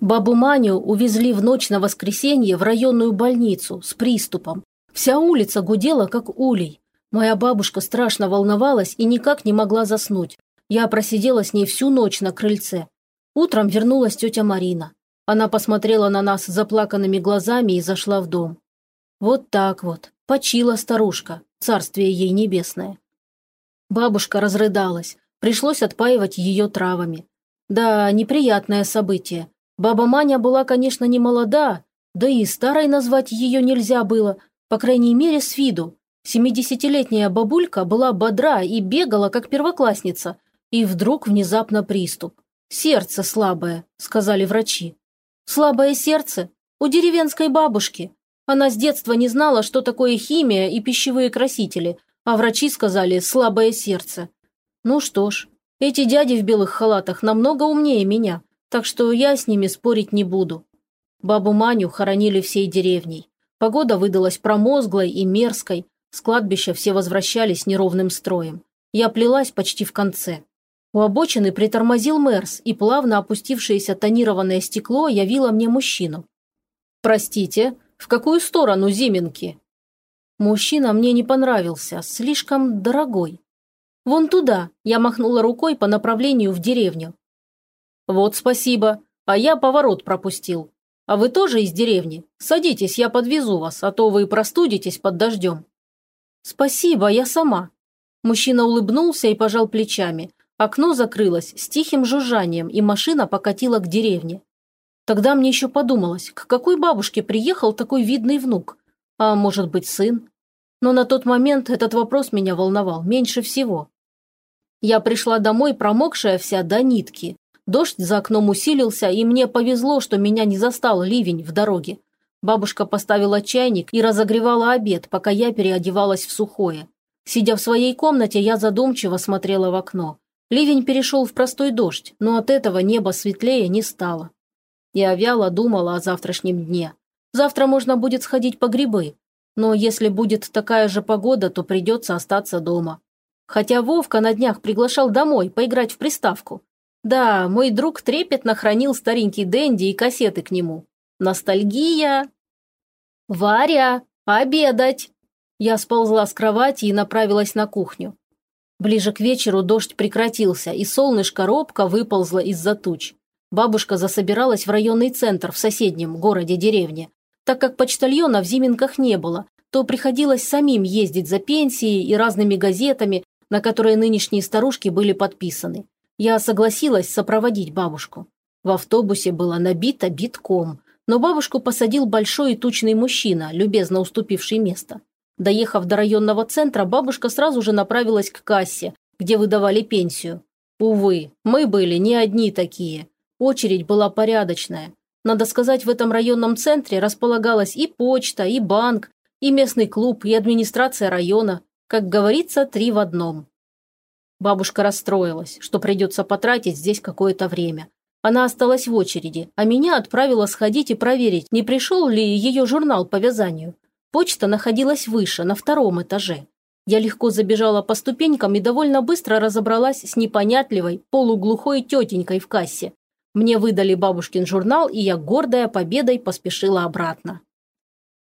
Бабу Маню увезли в ночь на воскресенье в районную больницу с приступом. Вся улица гудела, как улей. Моя бабушка страшно волновалась и никак не могла заснуть. Я просидела с ней всю ночь на крыльце. Утром вернулась тетя Марина. Она посмотрела на нас заплаканными глазами и зашла в дом. Вот так вот. Почила старушка, царствие ей небесное. Бабушка разрыдалась. Пришлось отпаивать ее травами. Да, неприятное событие. Баба Маня была, конечно, не молода, да и старой назвать ее нельзя было, по крайней мере, с виду. Семидесятилетняя бабулька была бодра и бегала, как первоклассница, и вдруг внезапно приступ. «Сердце слабое», — сказали врачи. «Слабое сердце? У деревенской бабушки. Она с детства не знала, что такое химия и пищевые красители, а врачи сказали «слабое сердце». Ну что ж, эти дяди в белых халатах намного умнее меня так что я с ними спорить не буду. Бабу Маню хоронили всей деревней. Погода выдалась промозглой и мерзкой, с кладбища все возвращались неровным строем. Я плелась почти в конце. У обочины притормозил Мерс, и плавно опустившееся тонированное стекло явило мне мужчину. «Простите, в какую сторону Зименки?» Мужчина мне не понравился, слишком дорогой. «Вон туда», – я махнула рукой по направлению в деревню. «Вот спасибо. А я поворот пропустил. А вы тоже из деревни? Садитесь, я подвезу вас, а то вы простудитесь под дождем». «Спасибо, я сама». Мужчина улыбнулся и пожал плечами. Окно закрылось с тихим жужжанием, и машина покатила к деревне. Тогда мне еще подумалось, к какой бабушке приехал такой видный внук? А может быть, сын? Но на тот момент этот вопрос меня волновал меньше всего. Я пришла домой, промокшая вся до нитки. Дождь за окном усилился, и мне повезло, что меня не застал ливень в дороге. Бабушка поставила чайник и разогревала обед, пока я переодевалась в сухое. Сидя в своей комнате, я задумчиво смотрела в окно. Ливень перешел в простой дождь, но от этого небо светлее не стало. Я вяло думала о завтрашнем дне. Завтра можно будет сходить по грибы, но если будет такая же погода, то придется остаться дома. Хотя Вовка на днях приглашал домой поиграть в приставку. Да, мой друг трепетно хранил старенький Дэнди и кассеты к нему. Ностальгия. «Варя, обедать!» Я сползла с кровати и направилась на кухню. Ближе к вечеру дождь прекратился, и солнышко робко выползло из-за туч. Бабушка засобиралась в районный центр в соседнем городе-деревне. Так как почтальона в Зименках не было, то приходилось самим ездить за пенсией и разными газетами, на которые нынешние старушки были подписаны. Я согласилась сопроводить бабушку. В автобусе было набито битком, но бабушку посадил большой и тучный мужчина, любезно уступивший место. Доехав до районного центра, бабушка сразу же направилась к кассе, где выдавали пенсию. Увы, мы были не одни такие. Очередь была порядочная. Надо сказать, в этом районном центре располагалась и почта, и банк, и местный клуб, и администрация района. Как говорится, три в одном. Бабушка расстроилась, что придется потратить здесь какое-то время. Она осталась в очереди, а меня отправила сходить и проверить, не пришел ли ее журнал по вязанию. Почта находилась выше, на втором этаже. Я легко забежала по ступенькам и довольно быстро разобралась с непонятливой, полуглухой тетенькой в кассе. Мне выдали бабушкин журнал, и я, гордая победой, поспешила обратно.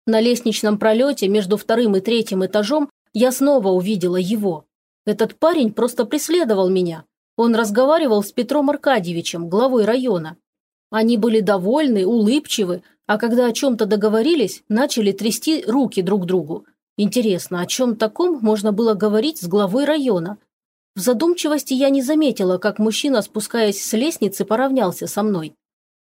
На лестничном пролете между вторым и третьим этажом я снова увидела его. Этот парень просто преследовал меня. Он разговаривал с Петром Аркадьевичем, главой района. Они были довольны, улыбчивы, а когда о чем-то договорились, начали трясти руки друг другу. Интересно, о чем таком можно было говорить с главой района? В задумчивости я не заметила, как мужчина, спускаясь с лестницы, поравнялся со мной.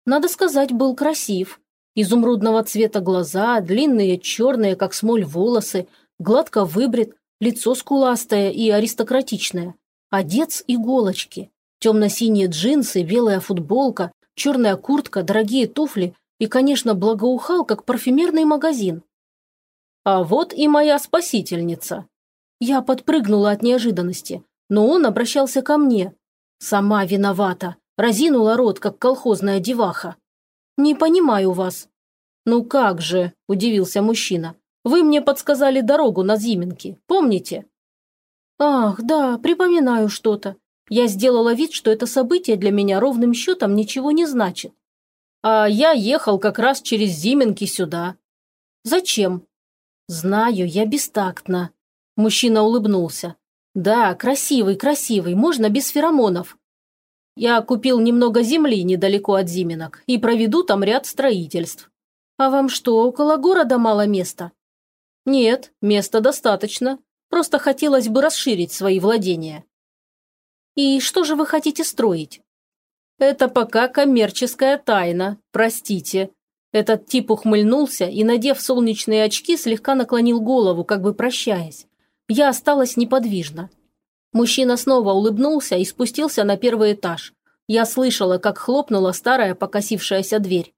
Надо сказать, был красив. Изумрудного цвета глаза, длинные черные, как смоль, волосы, гладко выбрит, лицо скуластое и аристократичное. Одет с иголочки. Темно-синие джинсы, белая футболка, черная куртка, дорогие туфли и, конечно, благоухал, как парфюмерный магазин. А вот и моя спасительница. Я подпрыгнула от неожиданности, но он обращался ко мне. Сама виновата, разинула рот, как колхозная деваха. «Не понимаю вас». «Ну как же», – удивился мужчина. Вы мне подсказали дорогу на Зименки, помните?» «Ах, да, припоминаю что-то. Я сделала вид, что это событие для меня ровным счетом ничего не значит. А я ехал как раз через Зименки сюда. Зачем? Знаю, я бестактна. Мужчина улыбнулся. Да, красивый, красивый, можно без феромонов. Я купил немного земли недалеко от Зименок и проведу там ряд строительств. А вам что, около города мало места? Нет, места достаточно. Просто хотелось бы расширить свои владения. И что же вы хотите строить? Это пока коммерческая тайна, простите. Этот тип ухмыльнулся и, надев солнечные очки, слегка наклонил голову, как бы прощаясь. Я осталась неподвижна. Мужчина снова улыбнулся и спустился на первый этаж. Я слышала, как хлопнула старая покосившаяся дверь.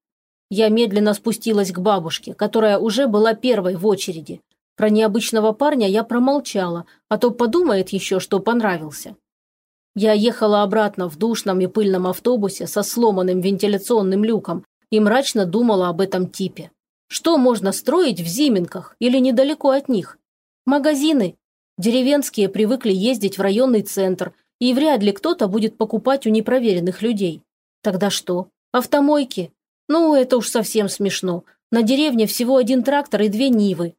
Я медленно спустилась к бабушке, которая уже была первой в очереди. Про необычного парня я промолчала, а то подумает еще, что понравился. Я ехала обратно в душном и пыльном автобусе со сломанным вентиляционным люком и мрачно думала об этом типе. Что можно строить в Зименках или недалеко от них? Магазины, Деревенские привыкли ездить в районный центр, и вряд ли кто-то будет покупать у непроверенных людей. Тогда что? Автомойки? Ну, это уж совсем смешно. На деревне всего один трактор и две Нивы.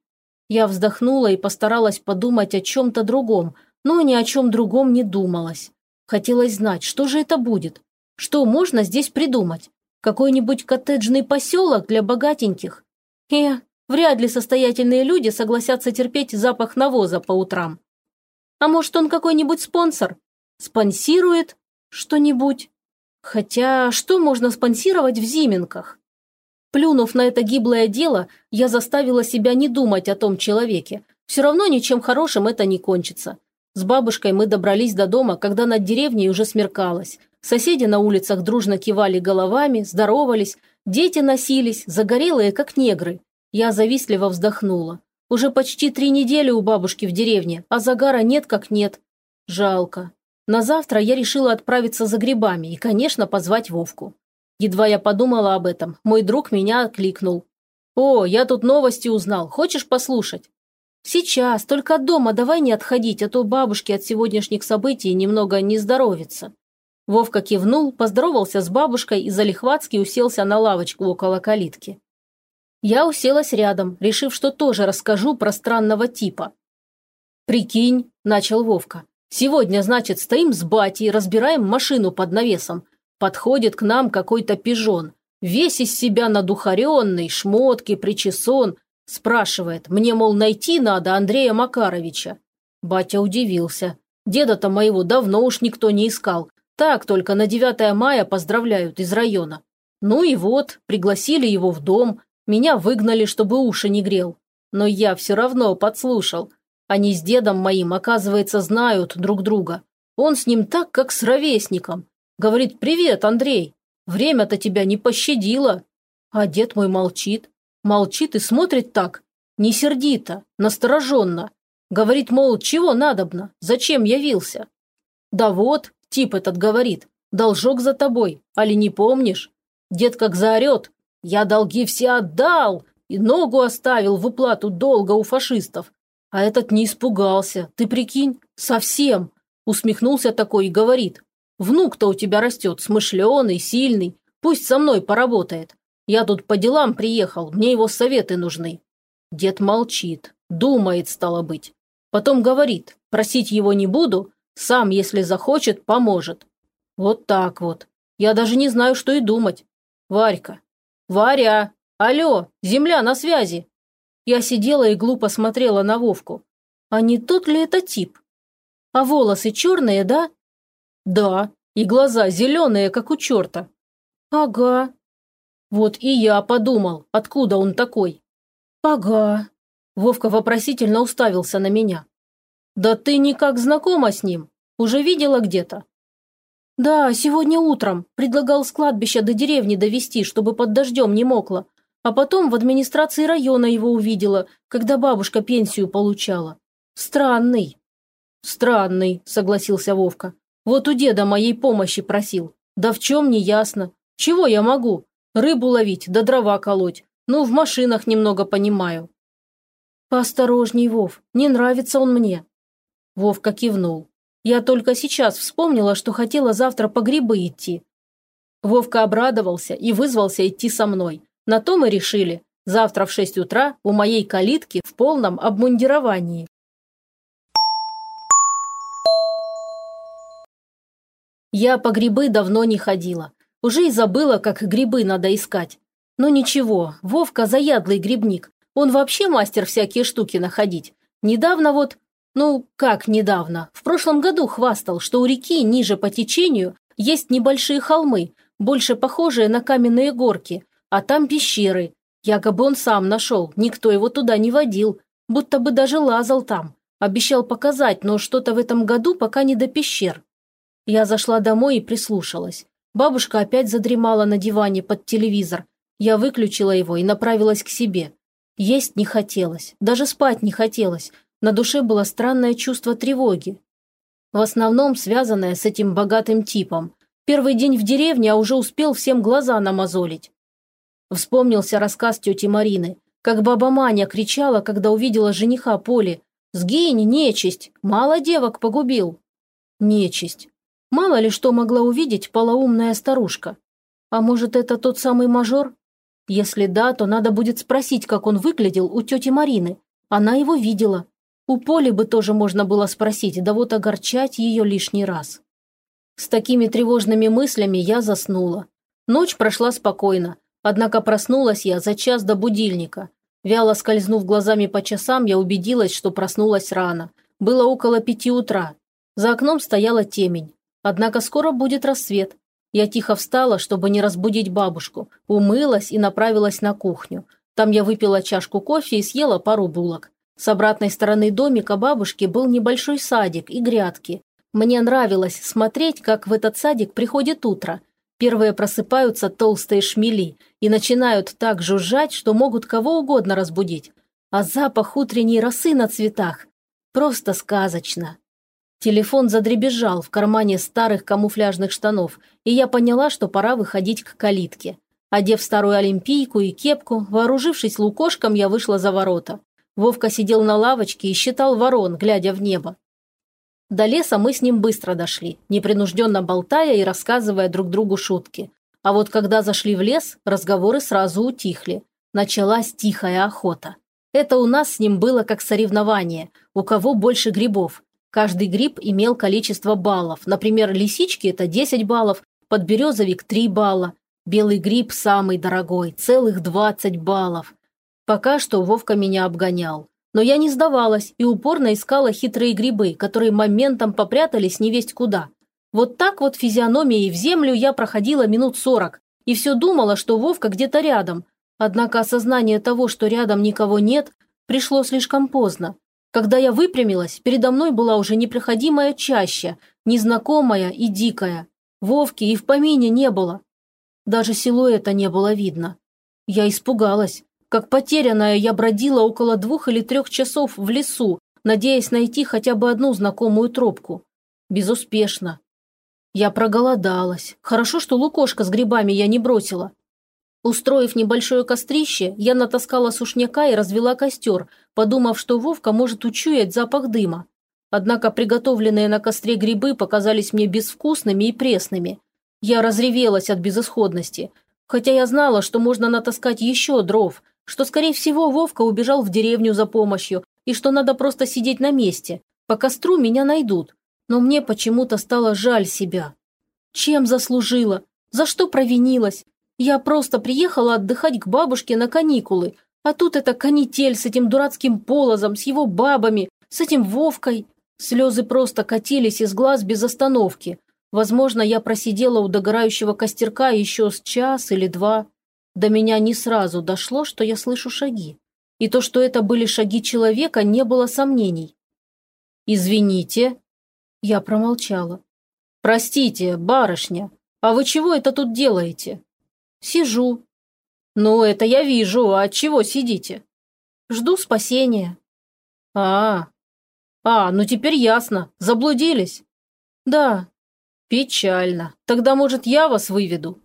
Я вздохнула и постаралась подумать о чем-то другом, но ни о чем другом не думалось. Хотелось знать, что же это будет? Что можно здесь придумать? Какой-нибудь коттеджный поселок для богатеньких? Э, Вряд ли состоятельные люди согласятся терпеть запах навоза по утрам. А может, он какой-нибудь спонсор? Спонсирует что-нибудь? Хотя, что можно спонсировать в Зименках? Плюнув на это гиблое дело, я заставила себя не думать о том человеке. Все равно ничем хорошим это не кончится. С бабушкой мы добрались до дома, когда над деревней уже смеркалось. Соседи на улицах дружно кивали головами, здоровались, дети носились, загорелые, как негры. Я завистливо вздохнула. Уже почти три недели у бабушки в деревне, а загара нет как нет. Жалко. На завтра я решила отправиться за грибами и, конечно, позвать Вовку. Едва я подумала об этом, мой друг меня окликнул. «О, я тут новости узнал. Хочешь послушать?» «Сейчас, только от дома давай не отходить, а то бабушке от сегодняшних событий немного не здоровится». Вовка кивнул, поздоровался с бабушкой и залихватски уселся на лавочку около калитки. Я уселась рядом, решив, что тоже расскажу про странного типа. «Прикинь», – начал Вовка, – «сегодня, значит, стоим с батей, разбираем машину под навесом. Подходит к нам какой-то пижон, весь из себя надухаренный, шмотки, причесон. Спрашивает, мне, мол, найти надо Андрея Макаровича. Батя удивился. Деда-то моего давно уж никто не искал. Так только на 9 мая поздравляют из района. Ну и вот, пригласили его в дом, меня выгнали, чтобы уши не грел. Но я все равно подслушал. Они с дедом моим, оказывается, знают друг друга. Он с ним так, как с ровесником. Говорит, привет, Андрей. Время-то тебя не пощадило. А дед мой молчит. Молчит и смотрит так. Не сердито, настороженно. Говорит, мол, чего надобно? Зачем явился? Да вот, тип этот говорит, должок за тобой, али не помнишь? Дед как заорет, я долги все отдал и ногу оставил в уплату долга у фашистов. А этот не испугался, ты прикинь, совсем. Усмехнулся такой и говорит, внук-то у тебя растет, смышленый, сильный, пусть со мной поработает. Я тут по делам приехал, мне его советы нужны. Дед молчит, думает, стало быть. Потом говорит, просить его не буду, сам, если захочет, поможет. Вот так вот. Я даже не знаю, что и думать. Варька, «Варя! Алло! Земля на связи!» Я сидела и глупо смотрела на Вовку. А не тот ли это тип? А волосы черные, да? Да, и глаза зеленые, как у черта. Ага. Вот и я подумал, откуда он такой. Ага. Вовка вопросительно уставился на меня. Да ты никак знакома с ним? Уже видела где-то? «Да, сегодня утром. Предлагал с кладбища до деревни довести, чтобы под дождем не мокло. А потом в администрации района его увидела, когда бабушка пенсию получала. Странный». «Странный», – согласился Вовка. «Вот у деда моей помощи просил. Да в чем не ясно. Чего я могу? Рыбу ловить, да дрова колоть. Ну, в машинах немного понимаю». «Поосторожней, Вов, не нравится он мне». Вовка кивнул. Я только сейчас вспомнила, что хотела завтра по грибы идти. Вовка обрадовался и вызвался идти со мной. На то мы решили. Завтра в шесть утра у моей калитки в полном обмундировании. Я по грибы давно не ходила. Уже и забыла, как грибы надо искать. Но ничего, Вовка заядлый грибник. Он вообще мастер всякие штуки находить. Недавно вот... Ну, как недавно? В прошлом году хвастал, что у реки ниже по течению есть небольшие холмы, больше похожие на каменные горки, а там пещеры. Якобы он сам нашел, никто его туда не водил, будто бы даже лазал там. Обещал показать, но что-то в этом году пока не до пещер. Я зашла домой и прислушалась. Бабушка опять задремала на диване под телевизор. Я выключила его и направилась к себе. Есть не хотелось, даже спать не хотелось. На душе было странное чувство тревоги. В основном связанное с этим богатым типом. Первый день в деревне, а уже успел всем глаза намазолить. Вспомнился рассказ тети Марины, как баба Маня кричала, когда увидела жениха Поли. «Сгинь, нечисть! Мало девок погубил!» Нечисть. Мало ли что могла увидеть полоумная старушка. А может, это тот самый мажор? Если да, то надо будет спросить, как он выглядел у тети Марины. Она его видела. У Поли бы тоже можно было спросить, да вот огорчать ее лишний раз. С такими тревожными мыслями я заснула. Ночь прошла спокойно, однако проснулась я за час до будильника. Вяло скользнув глазами по часам, я убедилась, что проснулась рано. Было около пяти утра. За окном стояла темень. Однако скоро будет рассвет. Я тихо встала, чтобы не разбудить бабушку, умылась и направилась на кухню. Там я выпила чашку кофе и съела пару булок. С обратной стороны домика бабушки был небольшой садик и грядки. Мне нравилось смотреть, как в этот садик приходит утро. Первые просыпаются толстые шмели и начинают так жужжать, что могут кого угодно разбудить. А запах утренней росы на цветах – просто сказочно. Телефон задребезжал в кармане старых камуфляжных штанов, и я поняла, что пора выходить к калитке. Одев старую олимпийку и кепку, вооружившись лукошком, я вышла за ворота. Вовка сидел на лавочке и считал ворон, глядя в небо. До леса мы с ним быстро дошли, непринужденно болтая и рассказывая друг другу шутки. А вот когда зашли в лес, разговоры сразу утихли. Началась тихая охота. Это у нас с ним было как соревнование, у кого больше грибов, Каждый гриб имел количество баллов. Например, лисички – это 10 баллов, подберезовик – 3 балла. Белый гриб самый дорогой, целых 20 баллов. Пока что Вовка меня обгонял. Но я не сдавалась и упорно искала хитрые грибы, которые моментом попрятались невесть куда. Вот так вот физиономией в землю я проходила минут сорок и все думала, что Вовка где-то рядом. Однако осознание того, что рядом никого нет, пришло слишком поздно. Когда я выпрямилась, передо мной была уже непроходимая чаща, незнакомая и дикая. Вовки и в помине не было. Даже силуэта не было видно. Я испугалась. Как потерянная, я бродила около двух или трех часов в лесу, надеясь найти хотя бы одну знакомую тропку. Безуспешно. Я проголодалась. Хорошо, что лукошка с грибами я не бросила. Устроив небольшое кострище, я натаскала сушняка и развела костер, подумав, что Вовка может учуять запах дыма. Однако приготовленные на костре грибы показались мне безвкусными и пресными. Я разревелась от безысходности, хотя я знала, что можно натаскать еще дров, что, скорее всего, Вовка убежал в деревню за помощью и что надо просто сидеть на месте. По костру меня найдут. Но мне почему-то стало жаль себя. Чем заслужила? За что провинилась? Я просто приехала отдыхать к бабушке на каникулы, а тут эта канитель с этим дурацким полозом, с его бабами, с этим Вовкой. Слезы просто катились из глаз без остановки. Возможно, я просидела у догорающего костерка еще с час или два. До меня не сразу дошло, что я слышу шаги. И то, что это были шаги человека, не было сомнений. «Извините». Я промолчала. «Простите, барышня, а вы чего это тут делаете?» «Сижу». «Ну, это я вижу. А чего сидите?» «Жду спасения». «А, а, ну теперь ясно. Заблудились?» «Да». «Печально. Тогда, может, я вас выведу?»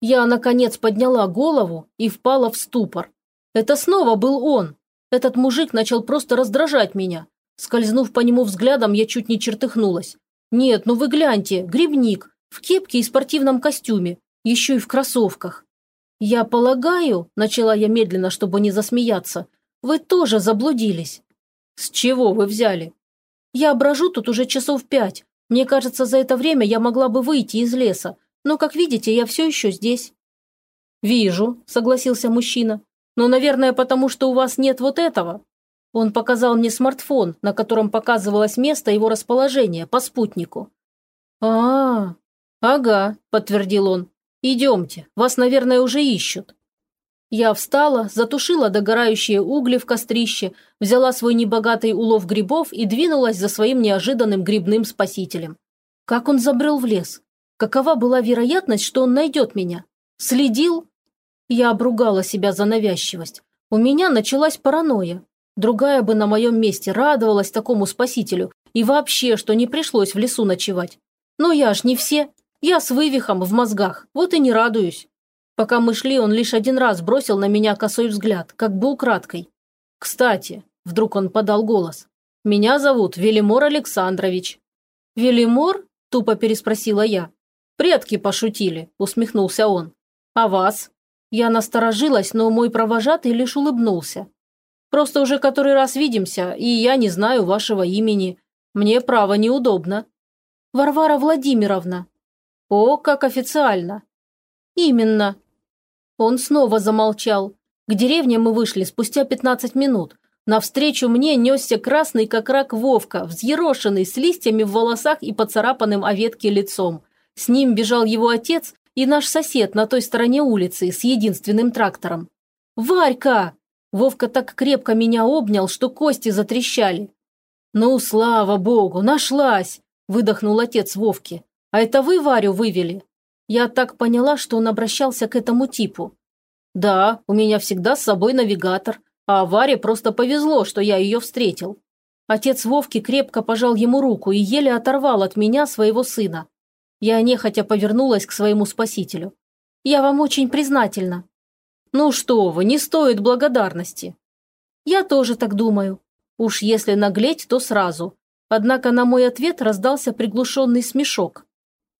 Я, наконец, подняла голову и впала в ступор. Это снова был он. Этот мужик начал просто раздражать меня. Скользнув по нему взглядом, я чуть не чертыхнулась. «Нет, ну вы гляньте, грибник, в кепке и спортивном костюме, еще и в кроссовках. «Я полагаю», – начала я медленно, чтобы не засмеяться, – «вы тоже заблудились». «С чего вы взяли?» «Я брожу тут уже часов пять. Мне кажется, за это время я могла бы выйти из леса, но, как видите, я все еще здесь». «Вижу», – согласился мужчина. «Но, наверное, потому что у вас нет вот этого». Он показал мне смартфон, на котором показывалось место его расположения по спутнику. а, «Ага», – подтвердил он. «Идемте, вас, наверное, уже ищут». Я встала, затушила догорающие угли в кострище, взяла свой небогатый улов грибов и двинулась за своим неожиданным грибным спасителем. Как он забрел в лес? Какова была вероятность, что он найдет меня? Следил? Я обругала себя за навязчивость. У меня началась паранойя. Другая бы на моем месте радовалась такому спасителю и вообще, что не пришлось в лесу ночевать. Но я ж не все. Я с вывихом в мозгах, вот и не радуюсь. Пока мы шли, он лишь один раз бросил на меня косой взгляд, как бы украдкой. «Кстати», – вдруг он подал голос, – «меня зовут Велимор Александрович». «Велимор?» – тупо переспросила я. «Предки пошутили», – усмехнулся он. «А вас?» Я насторожилась, но мой провожатый лишь улыбнулся. «Просто уже который раз видимся, и я не знаю вашего имени. Мне, право, неудобно». «Варвара Владимировна», «О, как официально!» «Именно!» Он снова замолчал. К деревне мы вышли спустя 15 минут. Навстречу мне несся красный, как рак Вовка, взъерошенный, с листьями в волосах и поцарапанным о ветке лицом. С ним бежал его отец и наш сосед на той стороне улицы с единственным трактором. «Варька!» Вовка так крепко меня обнял, что кости затрещали. «Ну, слава богу, нашлась!» – выдохнул отец Вовки. «А это вы Варю вывели?» Я так поняла, что он обращался к этому типу. «Да, у меня всегда с собой навигатор, а Варе просто повезло, что я ее встретил». Отец Вовки крепко пожал ему руку и еле оторвал от меня своего сына. Я нехотя повернулась к своему спасителю. «Я вам очень признательна». «Ну что вы, не стоит благодарности». «Я тоже так думаю. Уж если наглеть, то сразу». Однако на мой ответ раздался приглушенный смешок.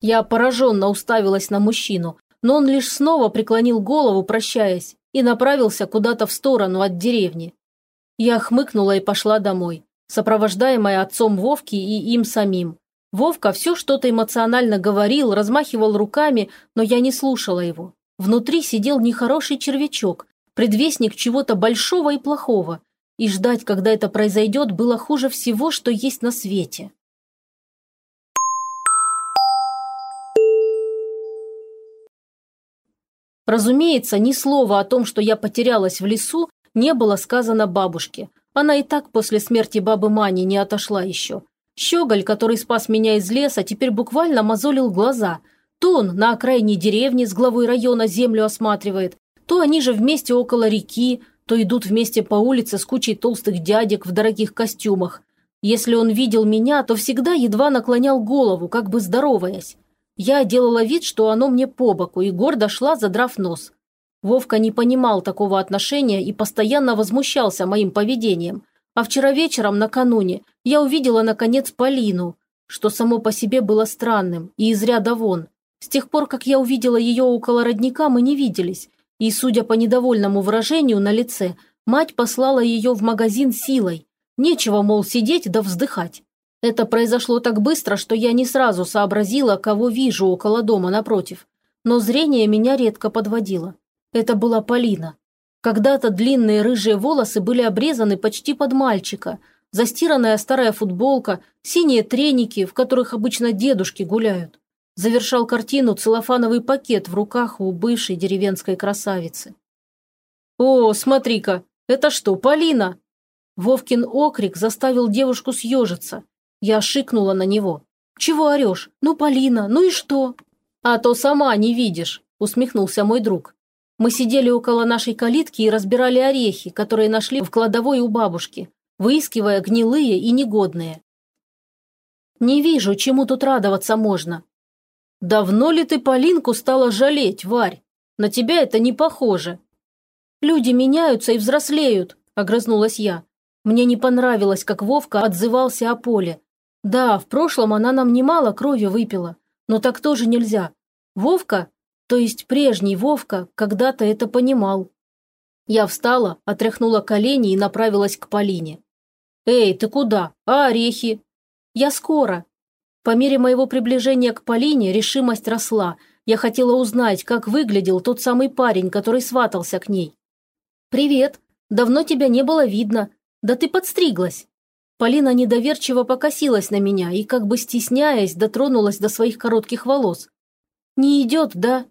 Я пораженно уставилась на мужчину, но он лишь снова преклонил голову, прощаясь, и направился куда-то в сторону от деревни. Я хмыкнула и пошла домой, сопровождаемая отцом Вовки и им самим. Вовка все что-то эмоционально говорил, размахивал руками, но я не слушала его. Внутри сидел нехороший червячок, предвестник чего-то большого и плохого, и ждать, когда это произойдет, было хуже всего, что есть на свете. Разумеется, ни слова о том, что я потерялась в лесу, не было сказано бабушке. Она и так после смерти бабы Мани не отошла еще. Щеголь, который спас меня из леса, теперь буквально мозолил глаза. То он на окраине деревни с главой района землю осматривает, то они же вместе около реки, то идут вместе по улице с кучей толстых дядек в дорогих костюмах. Если он видел меня, то всегда едва наклонял голову, как бы здороваясь. Я делала вид, что оно мне по боку, и гордо шла, задрав нос. Вовка не понимал такого отношения и постоянно возмущался моим поведением. А вчера вечером, накануне, я увидела, наконец, Полину, что само по себе было странным и из ряда вон. С тех пор, как я увидела ее около родника, мы не виделись. И, судя по недовольному выражению на лице, мать послала ее в магазин силой. Нечего, мол, сидеть да вздыхать. Это произошло так быстро, что я не сразу сообразила, кого вижу около дома напротив. Но зрение меня редко подводило. Это была Полина. Когда-то длинные рыжие волосы были обрезаны почти под мальчика, застиранная старая футболка, синие треники, в которых обычно дедушки гуляют. Завершал картину целлофановый пакет в руках у бывшей деревенской красавицы. «О, смотри-ка, это что, Полина?» Вовкин окрик заставил девушку съежиться. Я шикнула на него. «Чего орешь? Ну, Полина, ну и что?» «А то сама не видишь», – усмехнулся мой друг. Мы сидели около нашей калитки и разбирали орехи, которые нашли в кладовой у бабушки, выискивая гнилые и негодные. «Не вижу, чему тут радоваться можно». «Давно ли ты Полинку стала жалеть, Варь? На тебя это не похоже». «Люди меняются и взрослеют», – огрызнулась я. Мне не понравилось, как Вовка отзывался о Поле, да, в прошлом она нам немало крови выпила, Но так тоже нельзя. Вовка, то есть прежний Вовка, когда-то это понимал. Я встала, отряхнула колени и направилась к Полине. «Эй, ты куда? А орехи?» «Я скоро». По мере моего приближения к Полине решимость росла. Я хотела узнать, как выглядел тот самый парень, который сватался к ней. «Привет. Давно тебя не было видно. Да ты подстриглась». Полина недоверчиво покосилась на меня и, как бы стесняясь, дотронулась до своих коротких волос. «Не идет, да?»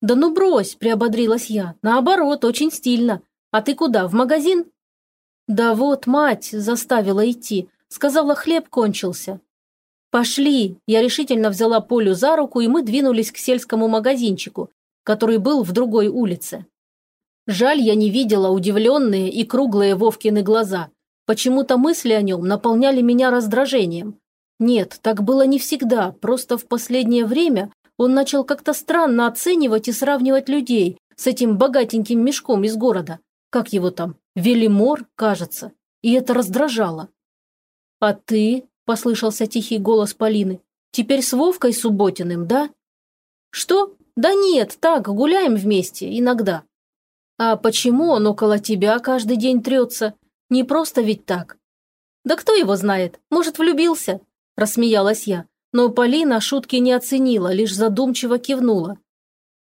«Да ну брось», – приободрилась я. «Наоборот, очень стильно. А ты куда, в магазин?» «Да вот, мать заставила идти. Сказала, хлеб кончился». «Пошли!» Я решительно взяла Полю за руку, и мы двинулись к сельскому магазинчику, который был в другой улице. Жаль, я не видела удивленные и круглые Вовкины глаза. Почему-то мысли о нем наполняли меня раздражением. Нет, так было не всегда, просто в последнее время он начал как-то странно оценивать и сравнивать людей с этим богатеньким мешком из города. Как его там? Велимор, кажется. И это раздражало. «А ты?» – послышался тихий голос Полины. «Теперь с Вовкой Субботиным, да?» «Что? Да нет, так, гуляем вместе, иногда». «А почему он около тебя каждый день трется? Не просто ведь так». «Да кто его знает? Может, влюбился?» – рассмеялась я. Но Полина шутки не оценила, лишь задумчиво кивнула.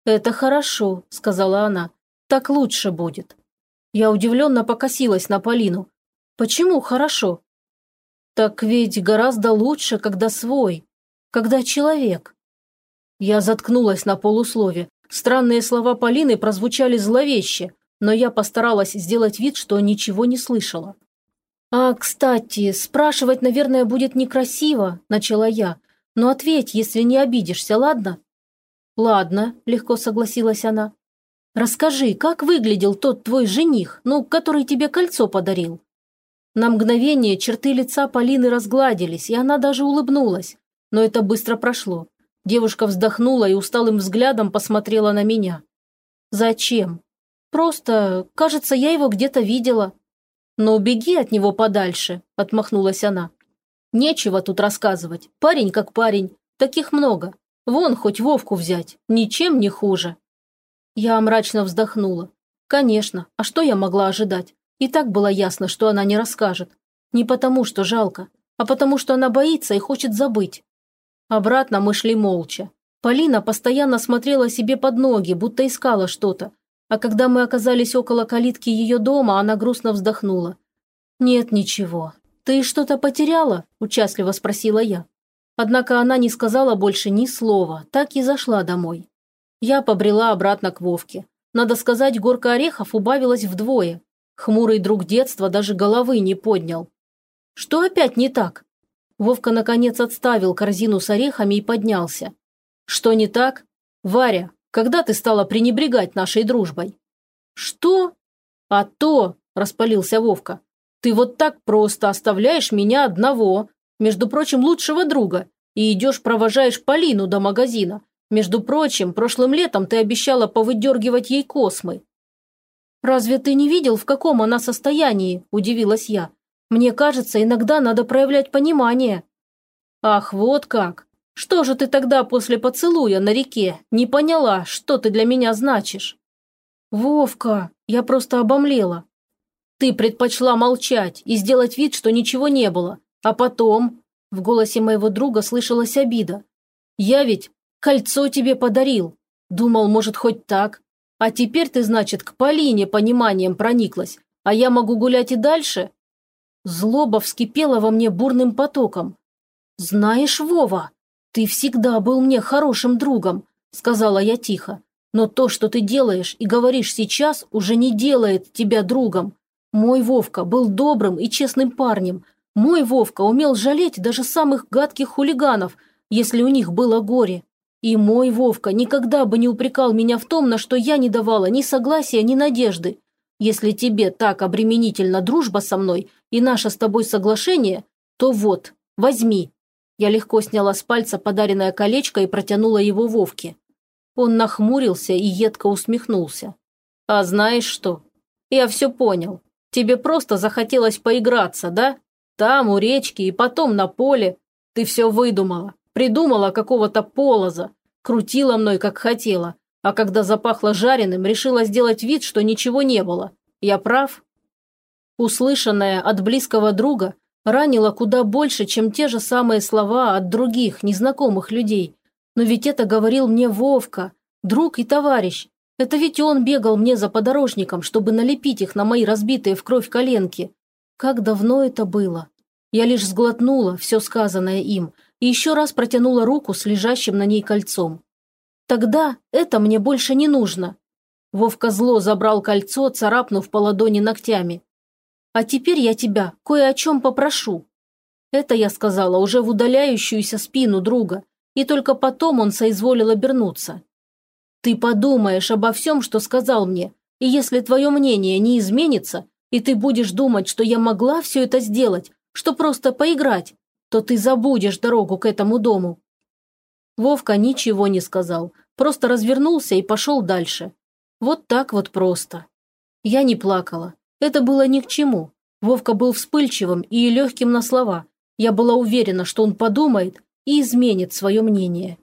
«Это хорошо», – сказала она. «Так лучше будет». Я удивленно покосилась на Полину. «Почему хорошо?» «Так ведь гораздо лучше, когда свой, когда человек». Я заткнулась на полуслове. Странные слова Полины прозвучали зловеще, но я постаралась сделать вид, что ничего не слышала. «А, кстати, спрашивать, наверное, будет некрасиво», – начала я. «Но ответь, если не обидишься, ладно?» «Ладно», – легко согласилась она. Расскажи, как выглядел тот твой жених, ну, который тебе кольцо подарил?» На мгновение черты лица Полины разгладились, и она даже улыбнулась. Но это быстро прошло. Девушка вздохнула и усталым взглядом посмотрела на меня. «Зачем? Просто, кажется, я его где-то видела». «Но убеги от него подальше», – отмахнулась она. «Нечего тут рассказывать. Парень как парень. Таких много. Вон хоть Вовку взять. Ничем не хуже». Я мрачно вздохнула. Конечно, а что я могла ожидать? И так было ясно, что она не расскажет. Не потому, что жалко, а потому, что она боится и хочет забыть. Обратно мы шли молча. Полина постоянно смотрела себе под ноги, будто искала что-то. А когда мы оказались около калитки ее дома, она грустно вздохнула. «Нет ничего. Ты что-то потеряла?» – участливо спросила я. Однако она не сказала больше ни слова, так и зашла домой. Я побрела обратно к Вовке. Надо сказать, горка орехов убавилась вдвое. Хмурый друг детства даже головы не поднял. Что опять не так? Вовка наконец отставил корзину с орехами и поднялся. Что не так? Варя, когда ты стала пренебрегать нашей дружбой? Что? А то, распалился Вовка. Ты вот так просто оставляешь меня одного, между прочим, лучшего друга, и идешь провожаешь Полину до магазина, между прочим, прошлым летом ты обещала повыдергивать ей космы». «Разве ты не видел, в каком она состоянии?» – удивилась я. «Мне кажется, иногда надо проявлять понимание». «Ах, вот как! Что же ты тогда после поцелуя на реке не поняла, что ты для меня значишь?» «Вовка, я просто обомлела. Ты предпочла молчать и сделать вид, что ничего не было. А потом...» В голосе моего друга слышалась обида. «Я ведь Кольцо тебе подарил. Думал, может, хоть так. А теперь ты, значит, к Полине пониманием прониклась, а я могу гулять и дальше?» Злоба вскипела во мне бурным потоком. «Знаешь, Вова, ты всегда был мне хорошим другом», — сказала я тихо. «Но то, что ты делаешь и говоришь сейчас, уже не делает тебя другом. Мой Вовка был добрым и честным парнем. Мой Вовка умел жалеть даже самых гадких хулиганов, если у них было горе. И мой Вовка никогда бы не упрекал меня в том, на что я не давала ни согласия, ни надежды. Если тебе так обременительна дружба со мной и наше с тобой соглашение, то вот, возьми». Я легко сняла с пальца подаренное колечко и протянула его Вовке. Он нахмурился и едко усмехнулся. «А знаешь что? Я все понял. Тебе просто захотелось поиграться, да? Там, у речки и потом на поле. Ты все выдумала. Придумала какого-то полоза, крутила мной, как хотела, а когда запахло жареным, решила сделать вид, что ничего не было. Я прав?» Услышанное от близкого друга ранило куда больше, чем те же самые слова от других, незнакомых людей. Но ведь это говорил мне Вовка, друг и товарищ. Это ведь он бегал мне за подорожником, чтобы налепить их на мои разбитые в кровь коленки. Как давно это было? Я лишь сглотнула все сказанное им и еще раз протянула руку с лежащим на ней кольцом. Тогда это мне больше не нужно. Вовка зло забрал кольцо, царапнув по ладони ногтями. А теперь я тебя кое о чем попрошу». Это я сказала уже в удаляющуюся спину друга, и только потом он соизволил обернуться. «Ты подумаешь обо всем, что сказал мне, и если твое мнение не изменится, и ты будешь думать, что я могла все это сделать, что просто поиграть, то ты забудешь дорогу к этому дому». Вовка ничего не сказал, просто развернулся и пошел дальше. Вот так вот просто. Я не плакала, это было ни к чему. Вовка был вспыльчивым и легким на слова. Я была уверена, что он подумает и изменит свое мнение.